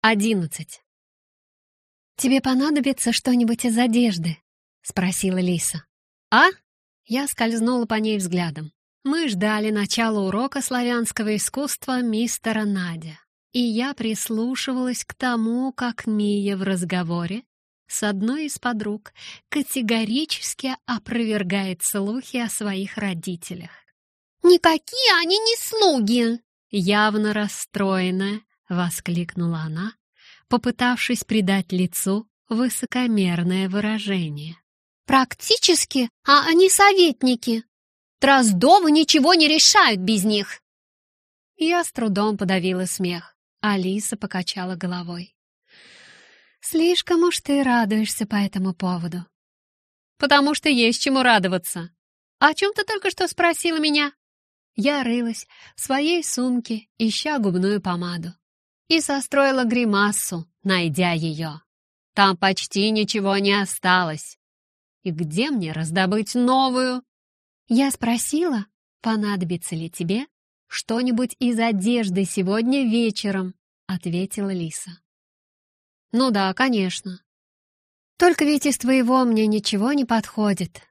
Одиннадцать. «Тебе понадобится что-нибудь из одежды?» — спросила Лиса. «А?» Я скользнула по ней взглядом. Мы ждали начала урока славянского искусства мистера Надя, и я прислушивалась к тому, как Мия в разговоре с одной из подруг категорически опровергает слухи о своих родителях. «Никакие они не слуги!» Явно расстроенная, воскликнула она, попытавшись придать лицу высокомерное выражение. «Практически, а они советники. Дроздовы ничего не решают без них!» Я с трудом подавила смех. Алиса покачала головой. «Слишком уж ты радуешься по этому поводу». «Потому что есть чему радоваться. О чем ты только что спросила меня?» Я рылась в своей сумке, ища губную помаду, и состроила гримассу, найдя ее. Там почти ничего не осталось. И где мне раздобыть новую? Я спросила, понадобится ли тебе что-нибудь из одежды сегодня вечером, ответила Лиса. Ну да, конечно. Только ведь из твоего мне ничего не подходит.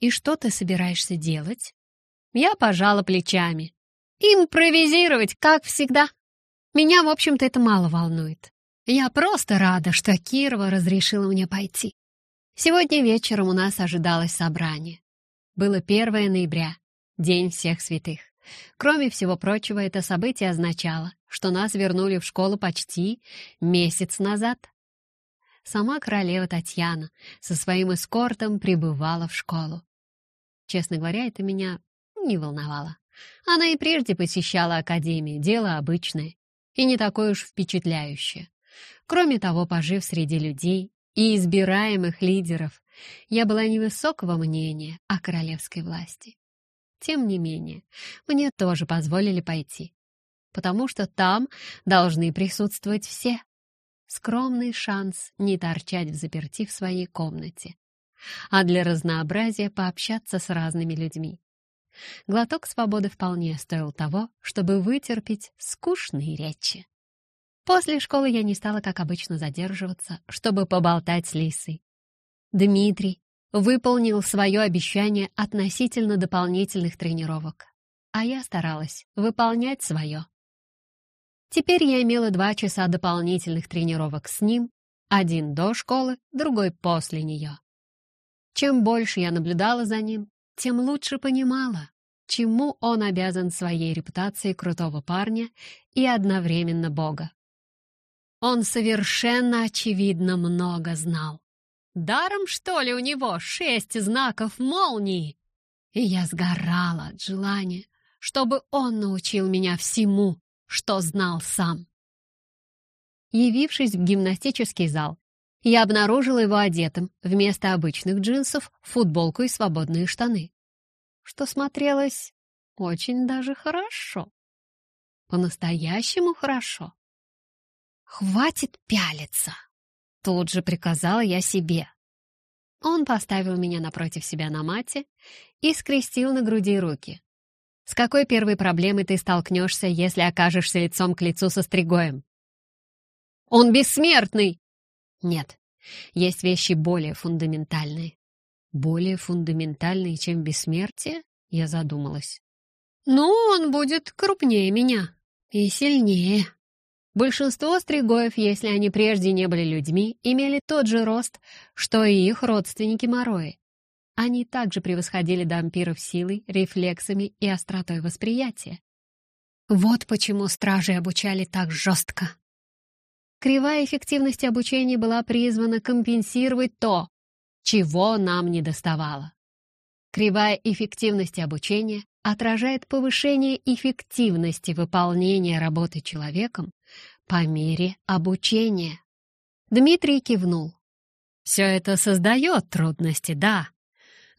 И что ты собираешься делать? Я пожала плечами. Импровизировать, как всегда. Меня, в общем-то, это мало волнует. Я просто рада, что Кирова разрешила мне пойти. Сегодня вечером у нас ожидалось собрание. Было 1 ноября, День всех святых. Кроме всего прочего, это событие означало, что нас вернули в школу почти месяц назад. Сама королева Татьяна со своим эскортом прибывала в школу. Честно говоря, это меня не волновало. Она и прежде посещала академию, дело обычное и не такое уж впечатляющее. Кроме того, пожив среди людей и избираемых лидеров, я была невысокого мнения о королевской власти. Тем не менее, мне тоже позволили пойти, потому что там должны присутствовать все. Скромный шанс не торчать в заперти в своей комнате, а для разнообразия пообщаться с разными людьми. Глоток свободы вполне стоил того, чтобы вытерпеть скучные речи. После школы я не стала, как обычно, задерживаться, чтобы поболтать с Лисой. Дмитрий выполнил свое обещание относительно дополнительных тренировок, а я старалась выполнять свое. Теперь я имела два часа дополнительных тренировок с ним, один до школы, другой после нее. Чем больше я наблюдала за ним, тем лучше понимала, чему он обязан своей репутацией крутого парня и одновременно Бога. Он совершенно очевидно много знал. Даром, что ли, у него шесть знаков молнии? И я сгорала от желания, чтобы он научил меня всему, что знал сам. Явившись в гимнастический зал, я обнаружила его одетым вместо обычных джинсов футболку и свободные штаны, что смотрелось очень даже хорошо. По-настоящему хорошо. «Хватит пялиться!» Тут же приказала я себе. Он поставил меня напротив себя на мате и скрестил на груди руки. «С какой первой проблемой ты столкнешься, если окажешься лицом к лицу со Стригоем?» «Он бессмертный!» Нет, есть вещи более фундаментальные. Более фундаментальные, чем бессмертие? Я задумалась. Ну, он будет крупнее меня и сильнее. Большинство стригоев, если они прежде не были людьми, имели тот же рост, что и их родственники Морои. Они также превосходили дампиров силой, рефлексами и остротой восприятия. Вот почему стражи обучали так жестко. Кривая эффективности обучения была призвана компенсировать то, чего нам не доставало. Кривая эффективности обучения отражает повышение эффективности выполнения работы человеком по мере обучения. Дмитрий кивнул. «Все это создает трудности, да,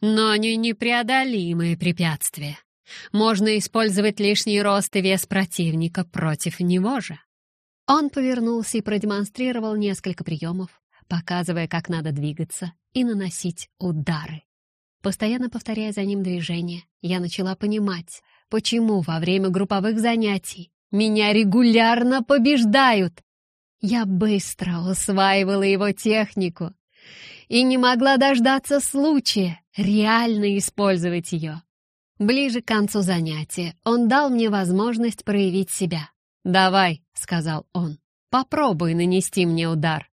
но не непреодолимые препятствия. Можно использовать лишний рост и вес противника против него же. Он повернулся и продемонстрировал несколько приемов, показывая, как надо двигаться и наносить удары. Постоянно повторяя за ним движение, я начала понимать, почему во время групповых занятий меня регулярно побеждают. Я быстро усваивала его технику и не могла дождаться случая реально использовать ее. Ближе к концу занятия он дал мне возможность проявить себя. «Давай», — сказал он, — «попробуй нанести мне удар».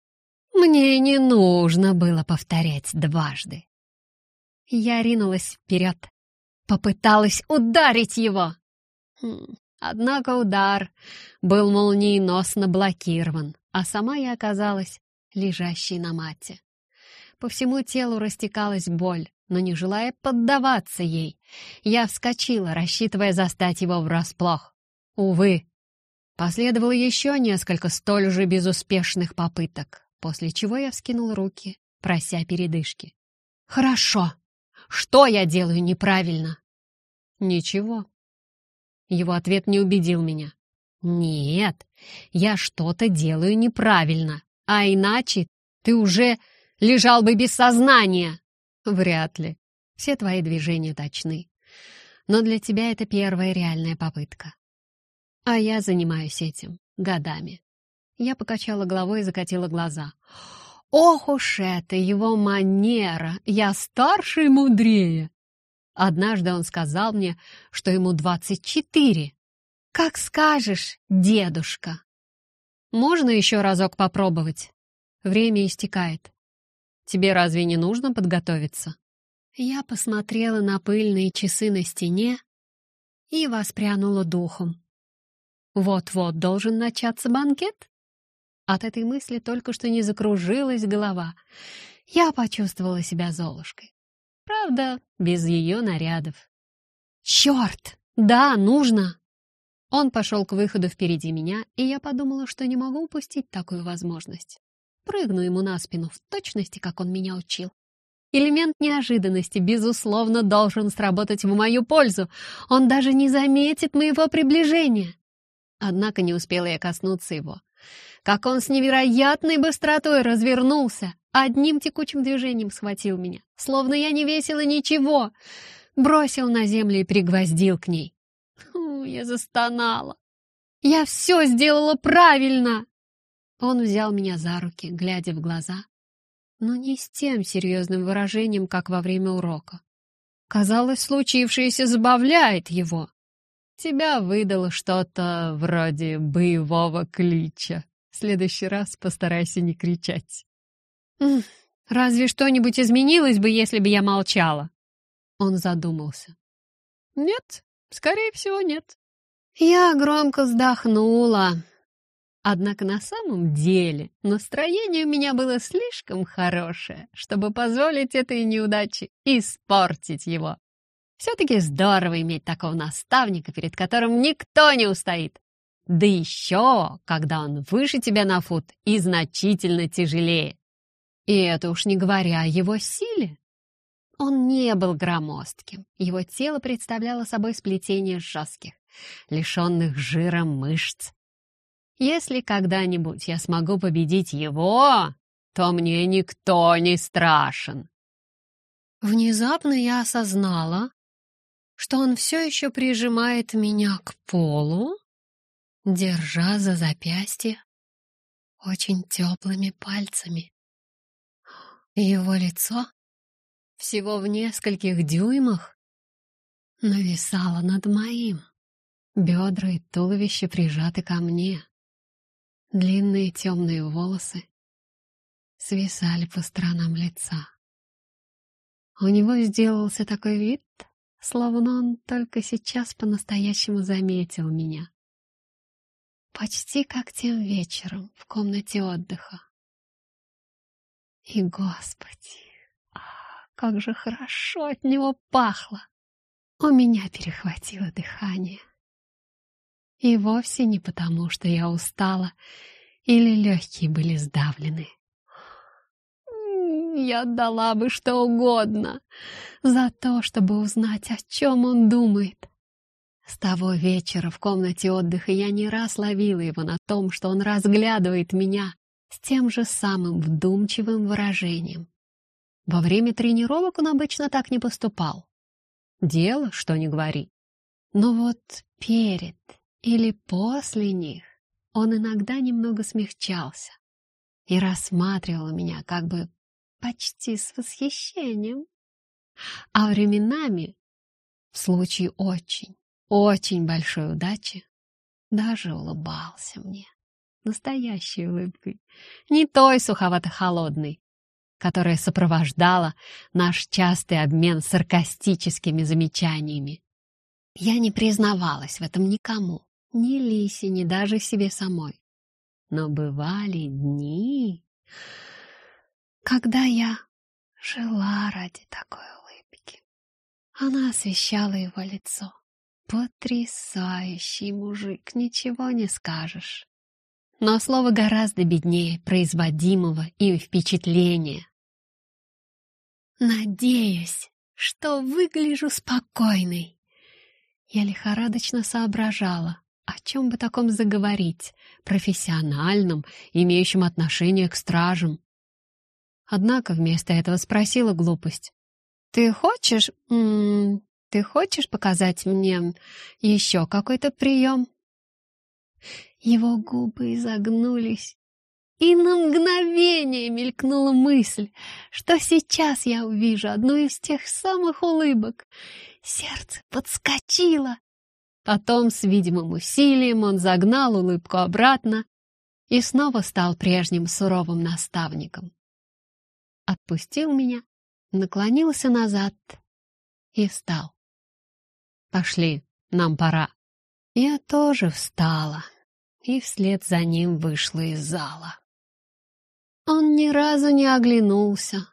Мне не нужно было повторять дважды. Я ринулась вперед, попыталась ударить его. Хм, однако удар был молниеносно блокирован, а сама я оказалась лежащей на мате. По всему телу растекалась боль, но не желая поддаваться ей, я вскочила, рассчитывая застать его врасплох. Увы, последовало еще несколько столь же безуспешных попыток, после чего я вскинул руки, прося передышки. «Хорошо. Что я делаю неправильно?» «Ничего». Его ответ не убедил меня. «Нет, я что-то делаю неправильно, а иначе ты уже лежал бы без сознания!» «Вряд ли. Все твои движения точны. Но для тебя это первая реальная попытка. А я занимаюсь этим годами». Я покачала головой и закатила глаза. «Ох уж это его манера! Я старше и мудрее!» Однажды он сказал мне, что ему двадцать четыре. «Как скажешь, дедушка!» «Можно еще разок попробовать?» Время истекает. Тебе разве не нужно подготовиться?» Я посмотрела на пыльные часы на стене и воспрянула духом. Вот-вот должен начаться банкет. От этой мысли только что не закружилась голова. Я почувствовала себя Золушкой. Правда, без ее нарядов. «Черт! Да, нужно!» Он пошел к выходу впереди меня, и я подумала, что не могу упустить такую возможность прыгну ему на спину в точности, как он меня учил. Элемент неожиданности, безусловно, должен сработать в мою пользу. Он даже не заметит моего приближения. Однако не успела я коснуться его. Как он с невероятной быстротой развернулся, одним текучим движением схватил меня, словно я не весила ничего, бросил на землю и пригвоздил к ней. Фу, я застонала. Я все сделала правильно! Он взял меня за руки, глядя в глаза, но не с тем серьезным выражением, как во время урока. Казалось, случившееся забавляет его. Тебя выдало что-то вроде боевого клича. В следующий раз постарайся не кричать. «Разве что-нибудь изменилось бы, если бы я молчала?» Он задумался. «Нет, скорее всего, нет». Я громко вздохнула. Однако на самом деле настроение у меня было слишком хорошее, чтобы позволить этой неудаче испортить его. Все-таки здорово иметь такого наставника, перед которым никто не устоит. Да еще, когда он выше тебя на фут и значительно тяжелее. И это уж не говоря о его силе. Он не был громоздким. Его тело представляло собой сплетение жестких, лишенных жира мышц, если когда-нибудь я смогу победить его, то мне никто не страшен. Внезапно я осознала, что он все еще прижимает меня к полу, держа за запястье очень теплыми пальцами. Его лицо всего в нескольких дюймах нависало над моим. Бедра и туловище прижаты ко мне. Длинные темные волосы свисали по сторонам лица. У него сделался такой вид, словно он только сейчас по-настоящему заметил меня. Почти как тем вечером в комнате отдыха. И, Господи, как же хорошо от него пахло! У меня перехватило дыхание. И вовсе не потому, что я устала или легкие были сдавлены. Я отдала бы что угодно за то, чтобы узнать, о чем он думает. С того вечера в комнате отдыха я не раз ловила его на том, что он разглядывает меня с тем же самым вдумчивым выражением. Во время тренировок он обычно так не поступал. Дело, что не говори. Но вот перед или после них он иногда немного смягчался и рассматривал меня как бы почти с восхищением. А временами, в случае очень, очень большой удачи, даже улыбался мне настоящей улыбкой, не той суховато-холодной, которая сопровождала наш частый обмен саркастическими замечаниями. Я не признавалась в этом никому, ни Лисе, ни даже себе самой. Но бывали дни, когда я жила ради такой улыбки. Она освещала его лицо. Потрясающий мужик, ничего не скажешь. Но слово гораздо беднее производимого им впечатления. Надеюсь, что выгляжу спокойной. Я лихорадочно соображала, о чем бы таком заговорить, профессиональном, имеющем отношение к стражам. Однако вместо этого спросила глупость. «Ты хочешь... М -м, ты хочешь показать мне еще какой-то прием?» Его губы изогнулись, и на мгновение мелькнула мысль, что сейчас я увижу одну из тех самых улыбок. Сердце подскочило. Потом с видимым усилием он загнал улыбку обратно и снова стал прежним суровым наставником. Отпустил меня, наклонился назад и встал. «Пошли, нам пора». Я тоже встала и вслед за ним вышла из зала. Он ни разу не оглянулся,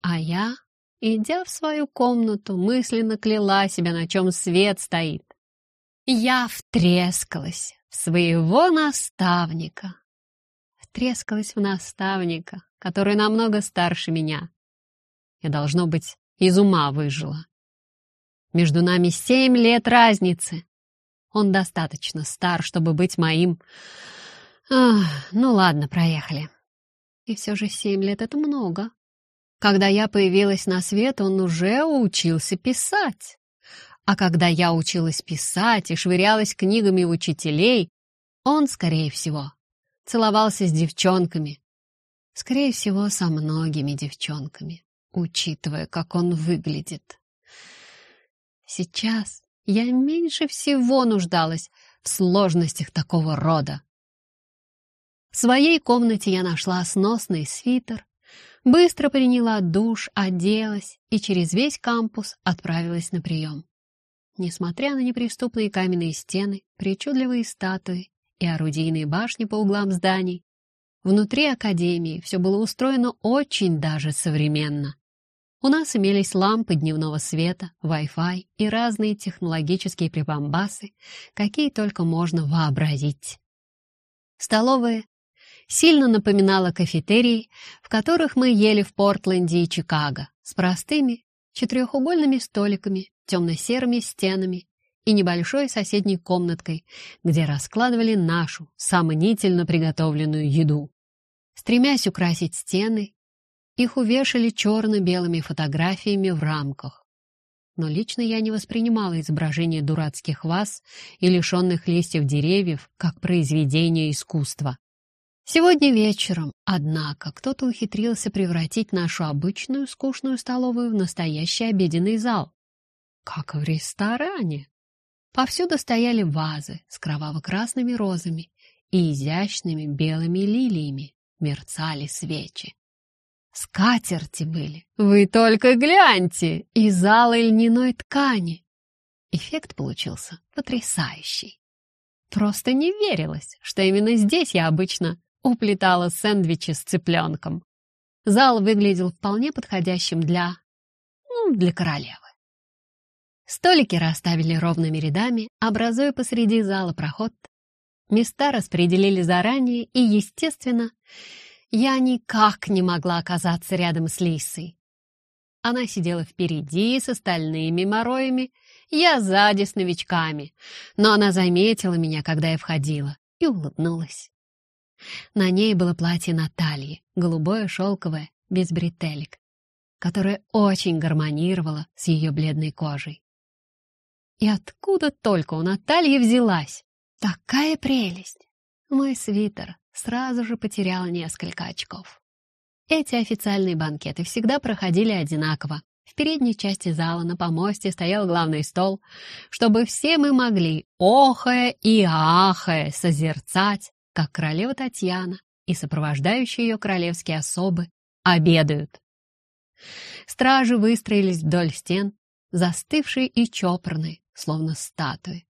а я, идя в свою комнату, мысленно кляла себя, на чем свет стоит. Я втрескалась в своего наставника. Втрескалась в наставника, который намного старше меня. Я, должно быть, из ума выжила. Между нами семь лет разницы. Он достаточно стар, чтобы быть моим... Ах, ну ладно, проехали. И все же семь лет — это много. Когда я появилась на свет, он уже учился писать. А когда я училась писать и швырялась книгами учителей, он, скорее всего, целовался с девчонками. Скорее всего, со многими девчонками, учитывая, как он выглядит. Сейчас я меньше всего нуждалась в сложностях такого рода. В своей комнате я нашла сносный свитер, быстро приняла душ, оделась и через весь кампус отправилась на прием. Несмотря на неприступные каменные стены, причудливые статуи и орудийные башни по углам зданий, внутри академии все было устроено очень даже современно. У нас имелись лампы дневного света, Wi-Fi и разные технологические прибамбасы, какие только можно вообразить. Столовая сильно напоминала кафетерии, в которых мы ели в Портленде и Чикаго, с простыми четырехугольными столиками, темно-серыми стенами и небольшой соседней комнаткой, где раскладывали нашу, сомнительно приготовленную еду. Стремясь украсить стены, их увешали черно-белыми фотографиями в рамках. Но лично я не воспринимала изображение дурацких ваз и лишенных листьев деревьев как произведение искусства. Сегодня вечером, однако, кто-то ухитрился превратить нашу обычную скучную столовую в настоящий обеденный зал. Как в ресторане. Повсюду стояли вазы с кроваво-красными розами и изящными белыми лилиями, мерцали свечи. Скатерти были, вы только гляньте, из алой льняной ткани. Эффект получился потрясающий. Просто не верилось, что именно здесь я обычно уплетала сэндвичи с цыпленком. Зал выглядел вполне подходящим для... ну, для королевы. Столики расставили ровными рядами, образуя посреди зала проход. Места распределили заранее, и, естественно, я никак не могла оказаться рядом с Лисой. Она сидела впереди с остальными мороями, я сзади с новичками, но она заметила меня, когда я входила, и улыбнулась. На ней было платье Натальи, голубое шелковое, без бретелек, которое очень гармонировало с ее бледной кожей. И откуда только у Натальи взялась такая прелесть? Мой свитер сразу же потерял несколько очков. Эти официальные банкеты всегда проходили одинаково. В передней части зала на помосте стоял главный стол, чтобы все мы могли, охая и ахая, созерцать, как королева Татьяна и сопровождающие ее королевские особы обедают. Стражи выстроились вдоль стен, застывшие и чопорные, словно статуи.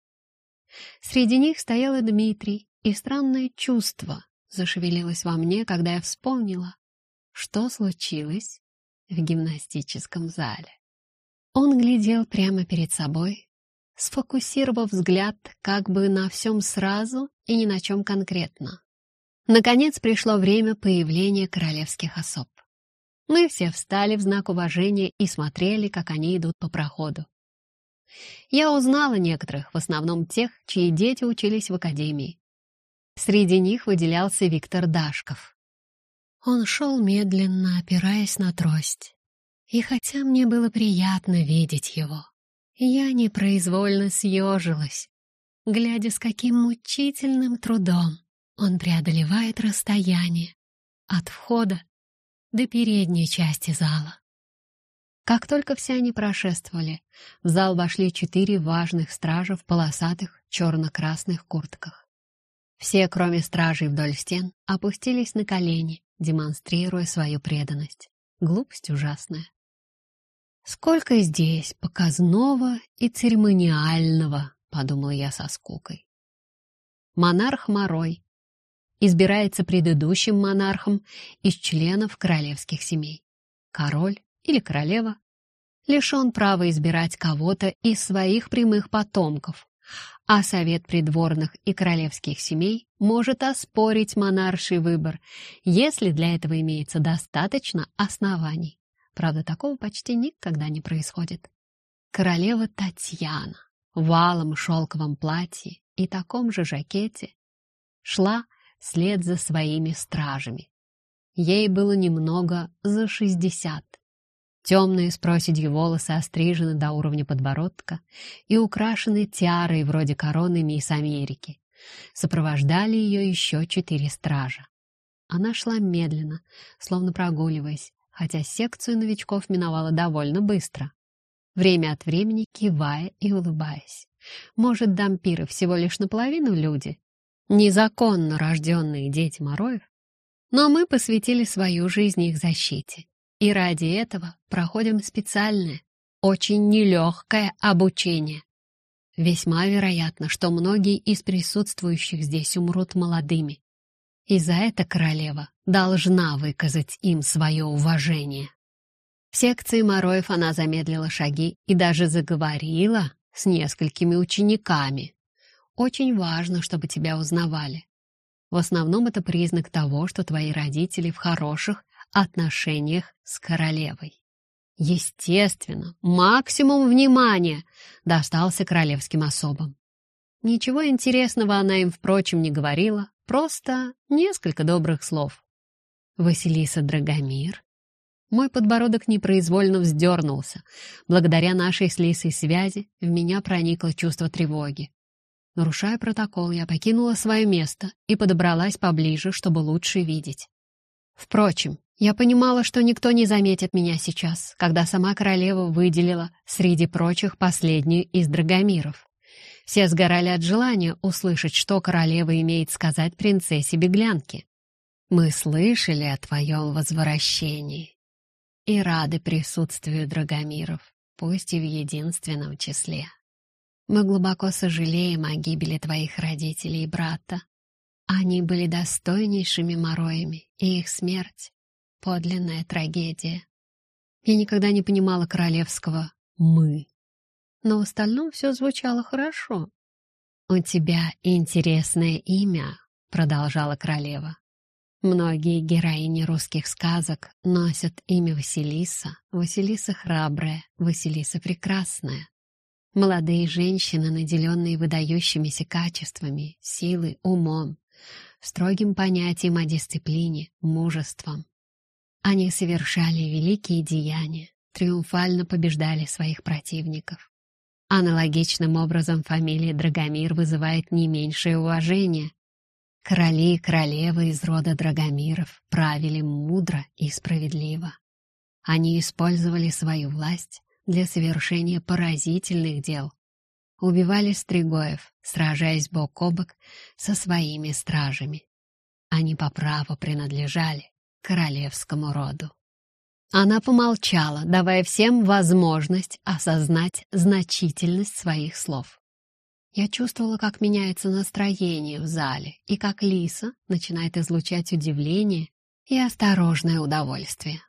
Среди них стоял и Дмитрий, и странное чувство зашевелилось во мне, когда я вспомнила, что случилось в гимнастическом зале. Он глядел прямо перед собой, сфокусировав взгляд как бы на всем сразу и ни на чем конкретно. Наконец пришло время появления королевских особ. Мы все встали в знак уважения и смотрели, как они идут по проходу. Я узнала некоторых, в основном тех, чьи дети учились в академии. Среди них выделялся Виктор Дашков. Он шел медленно, опираясь на трость. И хотя мне было приятно видеть его, я непроизвольно съежилась, глядя, с каким мучительным трудом он преодолевает расстояние от входа до передней части зала. Как только все они прошествовали, в зал вошли четыре важных стража в полосатых черно-красных куртках. Все, кроме стражей вдоль стен, опустились на колени, демонстрируя свою преданность. Глупость ужасная. «Сколько здесь показного и церемониального», — подумала я со скукой. Монарх Морой избирается предыдущим монархом из членов королевских семей. Король или королева лишен права избирать кого-то из своих прямых потомков, а Совет придворных и королевских семей может оспорить монарший выбор, если для этого имеется достаточно оснований. Правда, такого почти никогда не происходит. Королева Татьяна в алом шелковом платье и таком же жакете шла вслед за своими стражами. Ей было немного за шестьдесят. Темные с проседью волосы острижены до уровня подбородка и украшены тиарой вроде короны мисс Америки. Сопровождали ее еще четыре стража. Она шла медленно, словно прогуливаясь, хотя секцию новичков миновала довольно быстро. Время от времени кивая и улыбаясь. Может, дампиры всего лишь наполовину люди? Незаконно рожденные дети Мороев? Но мы посвятили свою жизнь их защите. И ради этого проходим специальное, очень нелегкое обучение. Весьма вероятно, что многие из присутствующих здесь умрут молодыми. И за это королева должна выказать им свое уважение. В секции Мороев она замедлила шаги и даже заговорила с несколькими учениками. Очень важно, чтобы тебя узнавали. В основном это признак того, что твои родители в хороших отношениях с королевой. Естественно, максимум внимания достался королевским особам. Ничего интересного она им, впрочем, не говорила, просто несколько добрых слов. Василиса Драгомир. Мой подбородок непроизвольно вздернулся. Благодаря нашей с Лисой связи в меня проникло чувство тревоги. Нарушая протокол, я покинула свое место и подобралась поближе, чтобы лучше видеть. Впрочем, я понимала, что никто не заметит меня сейчас, когда сама королева выделила среди прочих последнюю из драгомиров. Все сгорали от желания услышать, что королева имеет сказать принцессе-беглянке. «Мы слышали о твоем возвращении и рады присутствию драгомиров, пусть и в единственном числе. Мы глубоко сожалеем о гибели твоих родителей и брата. Они были достойнейшими мороями, и их смерть Подлинная трагедия. Я никогда не понимала королевского «мы». Но в остальном все звучало хорошо. «У тебя интересное имя», — продолжала королева. Многие героини русских сказок носят имя Василиса, Василиса храбрая, Василиса прекрасная. Молодые женщины, наделенные выдающимися качествами, силой, умом, строгим понятием о дисциплине, мужеством. Они совершали великие деяния, триумфально побеждали своих противников. Аналогичным образом фамилия Драгомир вызывает не меньшее уважение. Короли и королевы из рода Драгомиров правили мудро и справедливо. Они использовали свою власть для совершения поразительных дел. Убивали стригоев, сражаясь бок о бок со своими стражами. Они по праву принадлежали королевскому роду. Она помолчала, давая всем возможность осознать значительность своих слов. Я чувствовала, как меняется настроение в зале, и как Лиса начинает излучать удивление и осторожное удовольствие.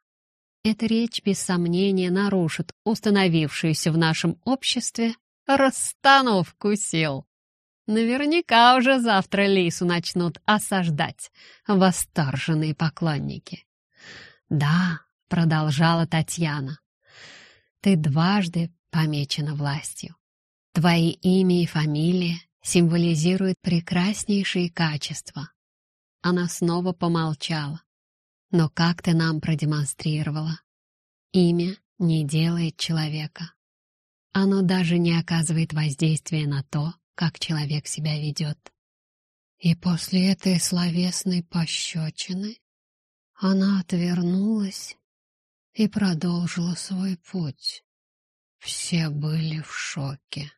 Эта речь, без сомнения, нарушит установившуюся в нашем обществе расстановку сил. Наверняка уже завтра Лису начнут осаждать восторженные поклонники. «Да», — продолжала Татьяна, — «ты дважды помечена властью. Твои имя и фамилия символизируют прекраснейшие качества». Она снова помолчала. «Но как ты нам продемонстрировала? Имя не делает человека. Оно даже не оказывает воздействия на то, как человек себя ведет. И после этой словесной пощечины она отвернулась и продолжила свой путь. Все были в шоке.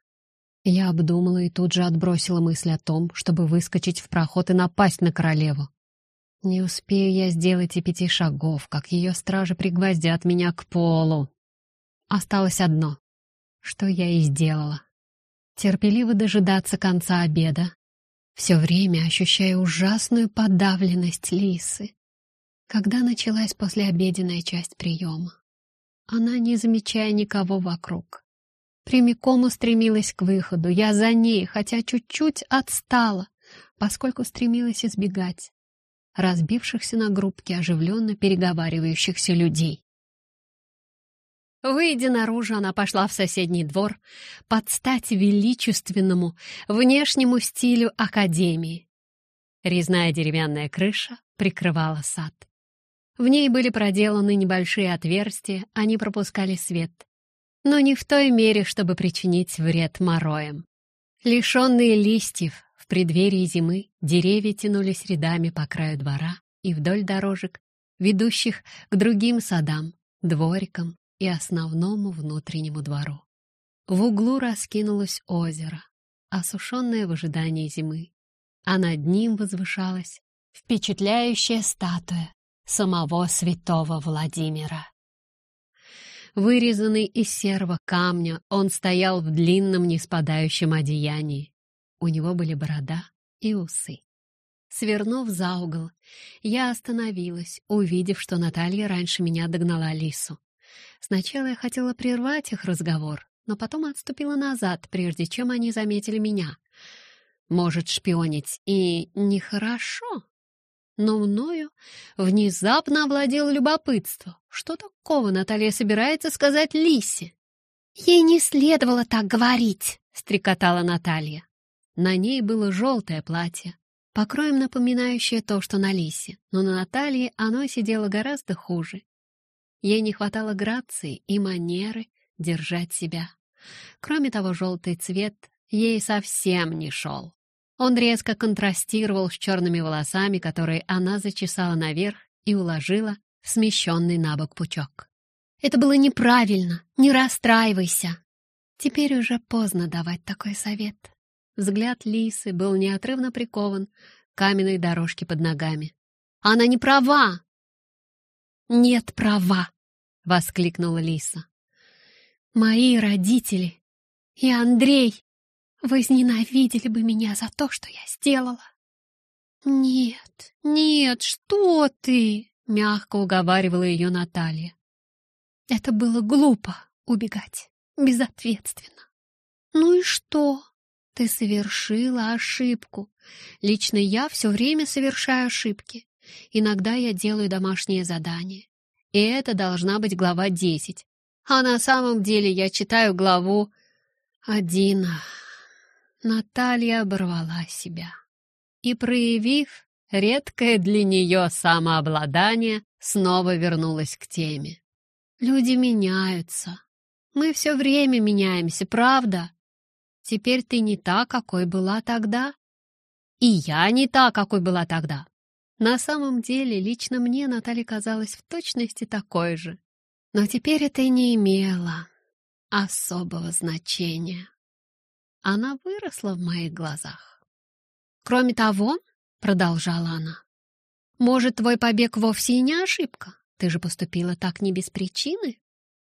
Я обдумала и тут же отбросила мысль о том, чтобы выскочить в проход и напасть на королеву. Не успею я сделать и пяти шагов, как ее стражи пригвоздят меня к полу. Осталось одно, что я и сделала терпеливо дожидаться конца обеда, все время ощущая ужасную подавленность Лисы. Когда началась послеобеденная часть приема, она, не замечая никого вокруг, прямиком устремилась к выходу. Я за ней, хотя чуть-чуть отстала, поскольку стремилась избегать разбившихся на группки оживленно переговаривающихся людей. Выйдя наружу, она пошла в соседний двор под стать величественному внешнему стилю академии. Резная деревянная крыша прикрывала сад. В ней были проделаны небольшие отверстия, они пропускали свет. Но не в той мере, чтобы причинить вред мороям. Лишенные листьев в преддверии зимы, деревья тянулись рядами по краю двора и вдоль дорожек, ведущих к другим садам, дворикам и основному внутреннему двору. В углу раскинулось озеро, осушенное в ожидании зимы, а над ним возвышалась впечатляющая статуя самого святого Владимира. Вырезанный из серого камня, он стоял в длинном неспадающем одеянии. У него были борода и усы. Свернув за угол, я остановилась, увидев, что Наталья раньше меня догнала Лису. Сначала я хотела прервать их разговор, но потом отступила назад, прежде чем они заметили меня. Может, шпионить и нехорошо, но мною внезапно овладело любопытство. Что такого Наталья собирается сказать Лисе? «Ей не следовало так говорить», — стрекотала Наталья. На ней было желтое платье, покроем напоминающее то, что на Лисе, но на Наталье оно сидело гораздо хуже. Ей не хватало грации и манеры держать себя. Кроме того, желтый цвет ей совсем не шел. Он резко контрастировал с черными волосами, которые она зачесала наверх и уложила в смещенный на бок пучок. «Это было неправильно, не расстраивайся!» Теперь уже поздно давать такой совет. Взгляд Лисы был неотрывно прикован к каменной дорожке под ногами. «Она не права!» «Нет права!» — воскликнула Лиса. «Мои родители и Андрей возненавидели бы меня за то, что я сделала». «Нет, нет, что ты!» — мягко уговаривала ее Наталья. «Это было глупо убегать, безответственно. Ну и что? Ты совершила ошибку. Лично я все время совершаю ошибки. Иногда я делаю домашнее задание. И это должна быть глава 10. А на самом деле я читаю главу 1. Наталья оборвала себя. И, проявив редкое для нее самообладание, снова вернулась к теме. Люди меняются. Мы все время меняемся, правда? Теперь ты не та, какой была тогда. И я не та, какой была тогда. На самом деле, лично мне Наталья казалась в точности такой же. Но теперь это и не имело особого значения. Она выросла в моих глазах. «Кроме того, — продолжала она, — может, твой побег вовсе и не ошибка? Ты же поступила так не без причины.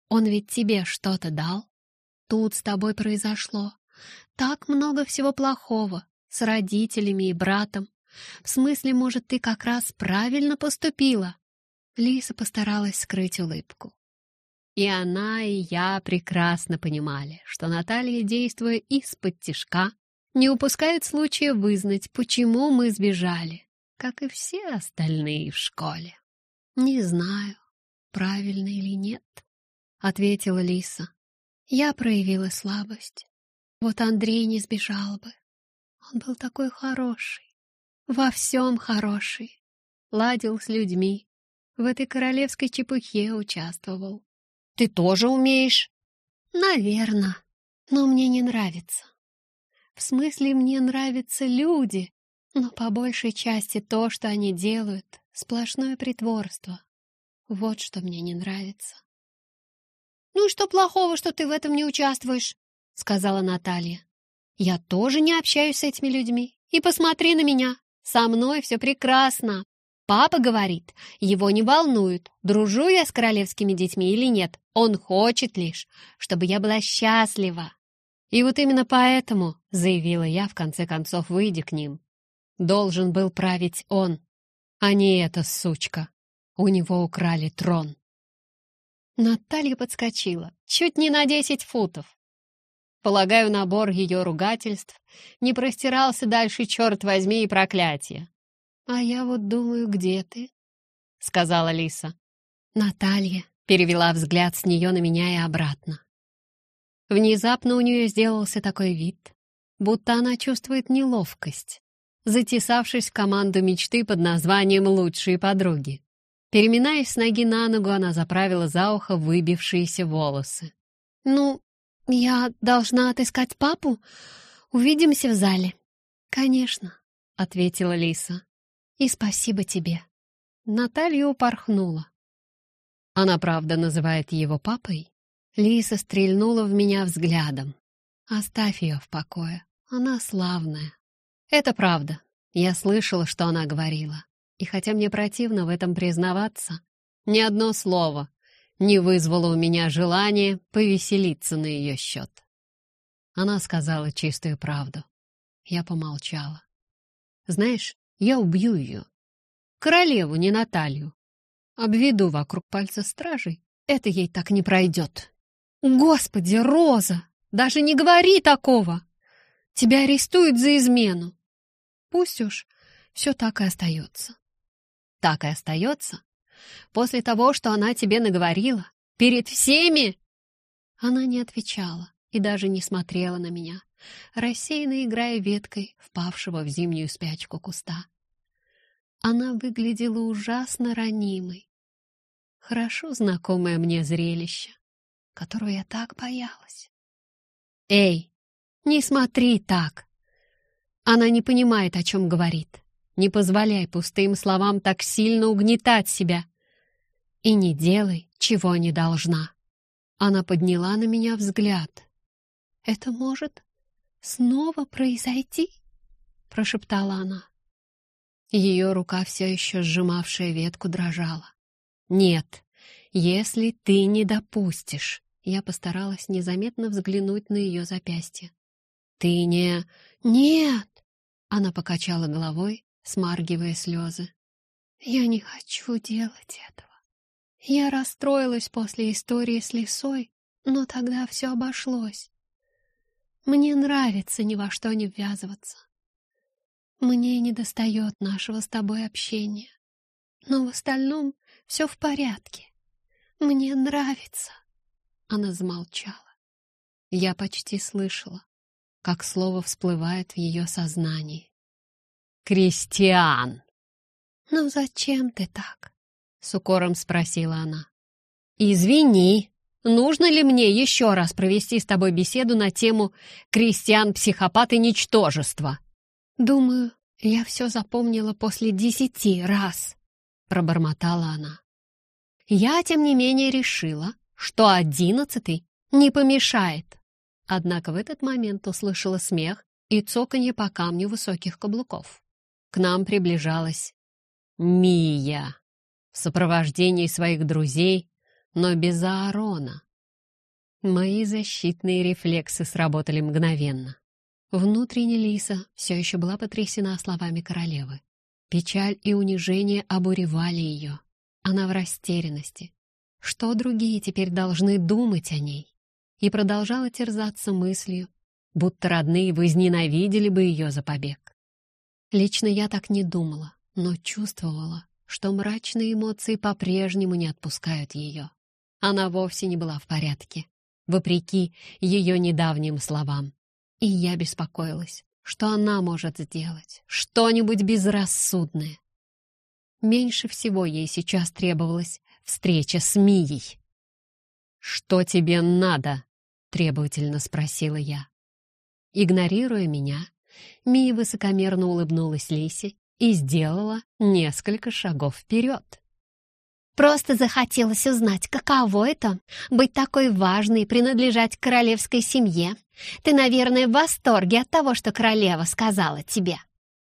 Он ведь тебе что-то дал. Тут с тобой произошло так много всего плохого с родителями и братом. В смысле, может, ты как раз правильно поступила?» Лиса постаралась скрыть улыбку. И она, и я прекрасно понимали, что Наталья, действуя из-под тишка, не упускает случая вызнать, почему мы сбежали, как и все остальные в школе. «Не знаю, правильно или нет», — ответила Лиса. Я проявила слабость. Вот Андрей не сбежал бы. Он был такой хороший, во всем хороший. Ладил с людьми, в этой королевской чепухе участвовал. Ты тоже умеешь?» «Наверно, но мне не нравится. В смысле, мне нравятся люди, но по большей части то, что они делают, сплошное притворство. Вот что мне не нравится». «Ну и что плохого, что ты в этом не участвуешь?» — сказала Наталья. «Я тоже не общаюсь с этими людьми. И посмотри на меня. Со мной все прекрасно. Папа говорит, его не волнует, дружу я с королевскими детьми или нет. Он хочет лишь, чтобы я была счастлива. И вот именно поэтому, заявила я, в конце концов, выйдя к ним, должен был править он, а не эта сучка. У него украли трон. Наталья подскочила, чуть не на десять футов. Полагаю, набор ее ругательств не простирался дальше, черт возьми, и проклятия. «А я вот думаю, где ты?» — сказала Лиса. Наталья перевела взгляд с нее на меня и обратно. Внезапно у нее сделался такой вид, будто она чувствует неловкость, затесавшись в команду мечты под названием «Лучшие подруги». Переминаясь с ноги на ногу, она заправила за ухо выбившиеся волосы. «Ну, я должна отыскать папу? Увидимся в зале». «Конечно», — ответила Лиса. И спасибо тебе. Наталья упорхнула. Она, правда, называет его папой? Лиса стрельнула в меня взглядом. Оставь ее в покое. Она славная. Это правда. Я слышала, что она говорила. И хотя мне противно в этом признаваться, ни одно слово не вызвало у меня желания повеселиться на ее счет. Она сказала чистую правду. Я помолчала. Знаешь, я убью ее. Королеву, не Наталью. Обведу вокруг пальца стражей. Это ей так не пройдет. Господи, Роза, даже не говори такого. Тебя арестуют за измену. Пусть уж все так и остается. Так и остается? После того, что она тебе наговорила? Перед всеми? Она не отвечала и даже не смотрела на меня рассеянно играя веткой впавшего в зимнюю спячку куста. Она выглядела ужасно ранимой. Хорошо знакомое мне зрелище, которое я так боялась. «Эй, не смотри так!» Она не понимает, о чем говорит. Не позволяй пустым словам так сильно угнетать себя. И не делай, чего не должна. Она подняла на меня взгляд. Это может снова произойти?» — прошептала она. Ее рука, все еще сжимавшая ветку, дрожала. «Нет, если ты не допустишь...» Я постаралась незаметно взглянуть на ее запястье. «Ты не...» «Нет!» Она покачала головой, смаргивая слезы. «Я не хочу делать этого. Я расстроилась после истории с лисой, но тогда все обошлось. Мне нравится ни во что не ввязываться. Мне не достает нашего с тобой общения. Но в остальном все в порядке. Мне нравится. Она замолчала. Я почти слышала, как слово всплывает в ее сознании. «Кристиан!» «Ну зачем ты так?» — с укором спросила она. «Извини!» Нужно ли мне еще раз провести с тобой беседу на тему «Крестьян, психопат и ничтожество»?» «Думаю, Я все запомнила после десяти раз, пробормотала она. Я, тем не менее, решила, что одиннадцатый не помешает. Однако в этот момент услышала смех и цоканье по камню высоких каблуков. К нам приближалась Мия в сопровождении своих друзей, но без Аарона. Мои защитные рефлексы сработали мгновенно. Внутренне Лиса все еще была потрясена словами королевы. Печаль и унижение обуревали ее. Она в растерянности. Что другие теперь должны думать о ней? И продолжала терзаться мыслью, будто родные возненавидели бы ее за побег. Лично я так не думала, но чувствовала, что мрачные эмоции по-прежнему не отпускают ее. Она вовсе не была в порядке, вопреки ее недавним словам. И я беспокоилась, что она может сделать что-нибудь безрассудное. Меньше всего ей сейчас требовалась встреча с Мией. «Что тебе надо?» — требовательно спросила я. Игнорируя меня, Мия высокомерно улыбнулась Лисе и сделала несколько шагов вперед. Просто захотелось узнать, каково это — быть такой важной и принадлежать королевской семье. Ты, наверное, в восторге от того, что королева сказала тебе».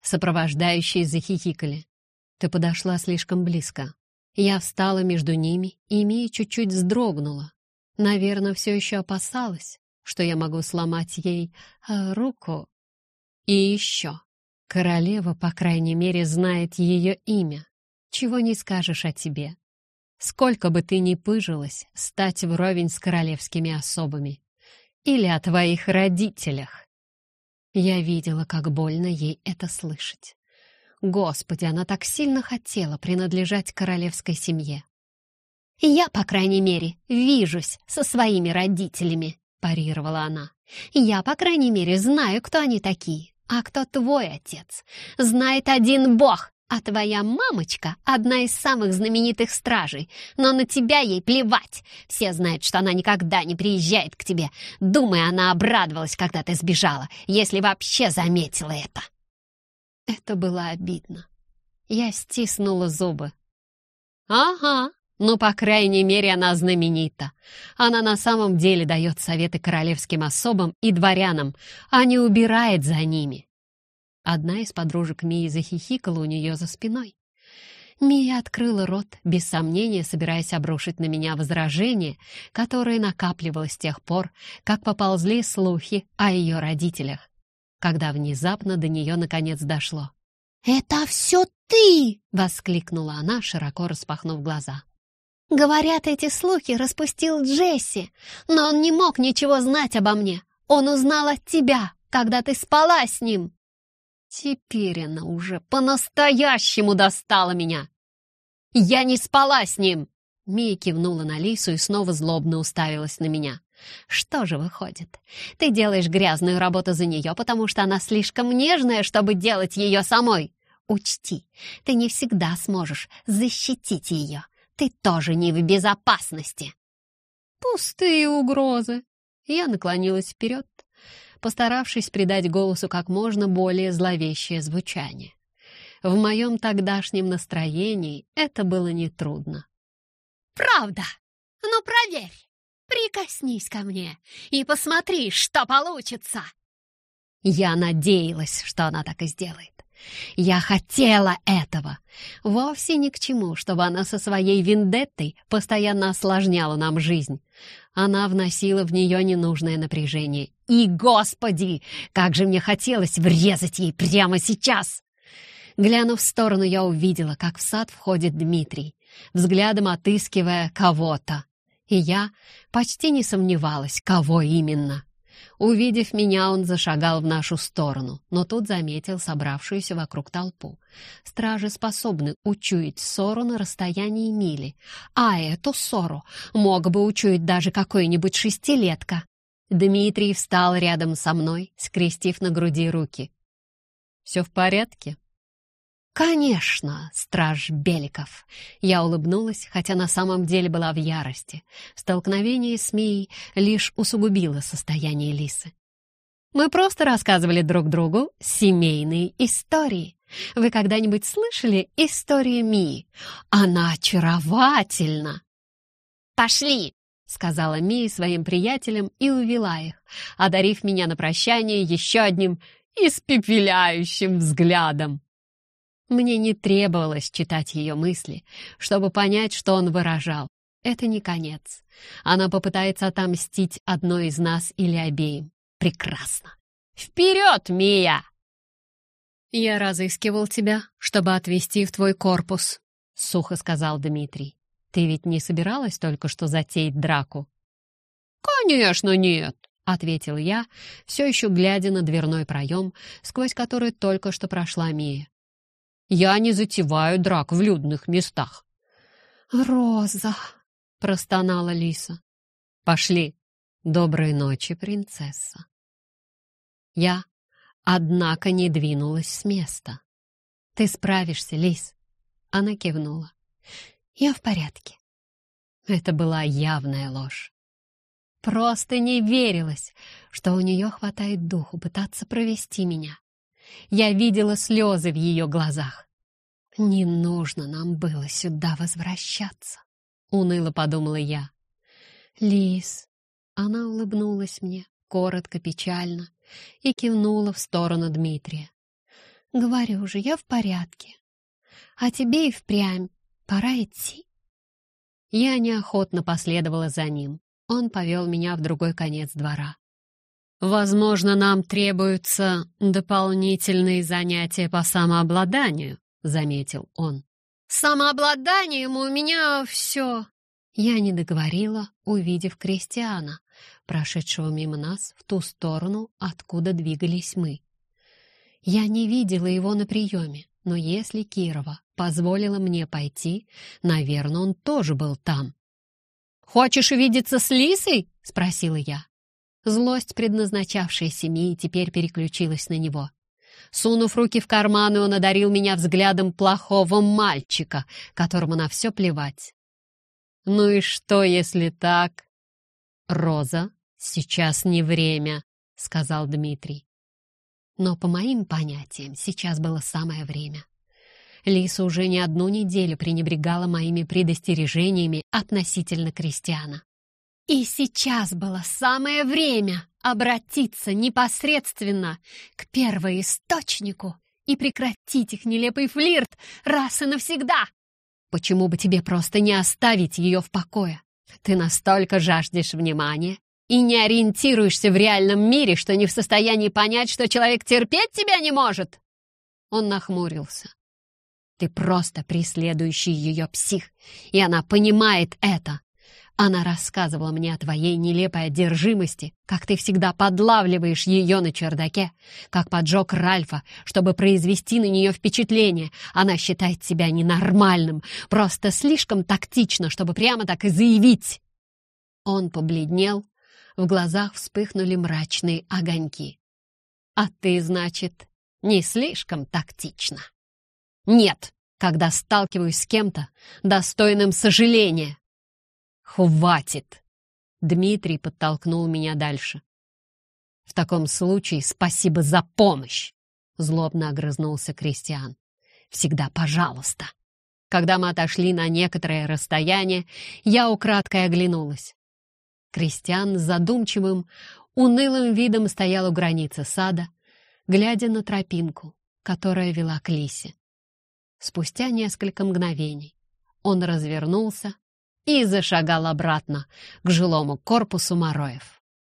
Сопровождающие захихикали. «Ты подошла слишком близко. Я встала между ними, и Мия чуть-чуть вздрогнула. Наверное, все еще опасалась, что я могу сломать ей э, руку. И еще. Королева, по крайней мере, знает ее имя. Чего не скажешь о тебе. Сколько бы ты ни пыжилась, стать вровень с королевскими особами. Или о твоих родителях. Я видела, как больно ей это слышать. Господи, она так сильно хотела принадлежать королевской семье. «Я, по крайней мере, вижусь со своими родителями», — парировала она. «Я, по крайней мере, знаю, кто они такие. А кто твой отец? Знает один бог, а твоя мамочка — одна из самых знаменитых стражей, но на тебя ей плевать. Все знают, что она никогда не приезжает к тебе. Думаю, она обрадовалась, когда ты сбежала, если вообще заметила это». Это было обидно. Я стиснула зубы. «Ага, ну, по крайней мере, она знаменита. Она на самом деле дает советы королевским особам и дворянам, а не убирает за ними». Одна из подружек Мии захихикала у нее за спиной. Мия открыла рот, без сомнения собираясь обрушить на меня возражение, которое накапливалось с тех пор, как поползли слухи о ее родителях, когда внезапно до нее наконец дошло. «Это все ты!» — воскликнула она, широко распахнув глаза. Говорят, эти слухи распустил Джесси, но он не мог ничего знать обо мне. Он узнал от тебя, когда ты спала с ним. Теперь она уже по-настоящему достала меня. Я не спала с ним. Мия кивнула на Лису и снова злобно уставилась на меня. «Что же выходит? Ты делаешь грязную работу за нее, потому что она слишком нежная, чтобы делать ее самой. Учти, ты не всегда сможешь защитить ее ты тоже не в безопасности!» «Пустые угрозы!» Я наклонилась вперед, постаравшись придать голосу как можно более зловещее звучание. В моем тогдашнем настроении это было нетрудно. «Правда? Ну, проверь! Прикоснись ко мне и посмотри, что получится!» Я надеялась, что она так и сделает. Я хотела этого. Вовсе ни к чему, чтобы она со своей вендеттой постоянно осложняла нам жизнь. Она вносила в нее ненужное напряжение. И, господи, как же мне хотелось врезать ей прямо сейчас! Глянув в сторону, я увидела, как в сад входит Дмитрий, взглядом отыскивая кого-то. И я почти не сомневалась, кого именно. Увидев меня, он зашагал в нашу сторону, но тут заметил собравшуюся вокруг толпу. Стражи способны учуять ссору на расстоянии мили, а эту ссору мог бы учуять даже какой-нибудь шестилетка. Дмитрий встал рядом со мной, скрестив на груди руки. «Все в порядке?» «Конечно, страж Беликов!» Я улыбнулась, хотя на самом деле была в ярости. Столкновение с Мией лишь усугубило состояние Лисы. Мы просто рассказывали друг другу семейные истории. Вы когда-нибудь слышали историю Мии? Она очаровательна!» «Пошли!» — сказала Мия своим приятелям и увела их, одарив меня на прощание еще одним испепеляющим взглядом. Мне не требовалось читать ее мысли, чтобы понять, что он выражал. Это не конец. Она попытается отомстить одной из нас или обеим. Прекрасно. Вперед, Мия! Я разыскивал тебя, чтобы отвезти в твой корпус, сухо сказал Дмитрий. Ты ведь не собиралась только что затеять драку? Конечно, нет, ответил я, все еще глядя на дверной проем, сквозь который только что прошла Мия. Я не затеваю драк в людных местах. «Роза!» — простонала Лиса. «Пошли. Доброй ночи, принцесса». Я, однако, не двинулась с места. «Ты справишься, Лис?» Она кивнула. «Я в порядке». Это была явная ложь. Просто не верилось, что у нее хватает духу пытаться провести меня. Я видела слезы в ее глазах. «Не нужно нам было сюда возвращаться», — уныло подумала я. «Лис», — она улыбнулась мне, коротко, печально, и кивнула в сторону Дмитрия. «Говорю же, я в порядке. А тебе и впрямь пора идти». Я неохотно последовала за ним. Он повел меня в другой конец двора. «Возможно, нам требуются дополнительные занятия по самообладанию», — заметил он. «Самообладанием у меня все...» Я не договорила, увидев крестьяна, прошедшего мимо нас в ту сторону, откуда двигались мы. Я не видела его на приеме, но если Кирова позволила мне пойти, наверное, он тоже был там. «Хочешь увидеться с Лисой?» — спросила я. Злость, предназначавшая семьи, теперь переключилась на него. Сунув руки в карманы, он одарил меня взглядом плохого мальчика, которому на все плевать. «Ну и что, если так?» «Роза, сейчас не время», — сказал Дмитрий. Но по моим понятиям сейчас было самое время. Лиса уже не одну неделю пренебрегала моими предостережениями относительно крестьяна. И сейчас было самое время обратиться непосредственно к первоисточнику и прекратить их нелепый флирт раз и навсегда. Почему бы тебе просто не оставить ее в покое? Ты настолько жаждешь внимания и не ориентируешься в реальном мире, что не в состоянии понять, что человек терпеть тебя не может. Он нахмурился. Ты просто преследующий ее псих, и она понимает это. Она рассказывала мне о твоей нелепой одержимости, как ты всегда подлавливаешь ее на чердаке, как поджег Ральфа, чтобы произвести на нее впечатление. Она считает себя ненормальным, просто слишком тактично, чтобы прямо так и заявить. Он побледнел, в глазах вспыхнули мрачные огоньки. «А ты, значит, не слишком тактично?» «Нет, когда сталкиваюсь с кем-то, достойным сожаления». «Хватит!» Дмитрий подтолкнул меня дальше. «В таком случае спасибо за помощь!» Злобно огрызнулся Кристиан. «Всегда пожалуйста!» Когда мы отошли на некоторое расстояние, я украдкой оглянулась. Кристиан с задумчивым, унылым видом стоял у границы сада, глядя на тропинку, которая вела к Лисе. Спустя несколько мгновений он развернулся и зашагал обратно к жилому корпусу Мороев.